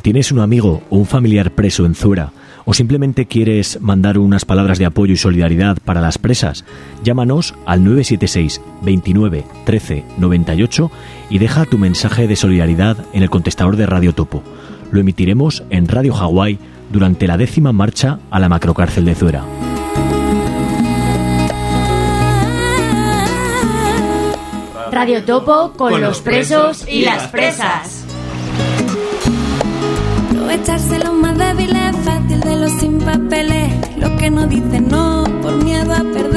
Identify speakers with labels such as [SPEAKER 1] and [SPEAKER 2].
[SPEAKER 1] Si tienes un amigo o un familiar preso en Zuera o simplemente quieres mandar unas palabras de apoyo y solidaridad para las presas, llámanos al 976 29 13 98 y deja tu mensaje de solidaridad en el contestador de Radio Topo. Lo emitiremos en Radio Hawái durante la décima marcha a la macrocárcel de Zuera.
[SPEAKER 2] Radio Topo con, los presos y las presas.
[SPEAKER 3] Aprovecharse los más débiles, fácil de los sin papeles, los que no dicen no por miedo a perder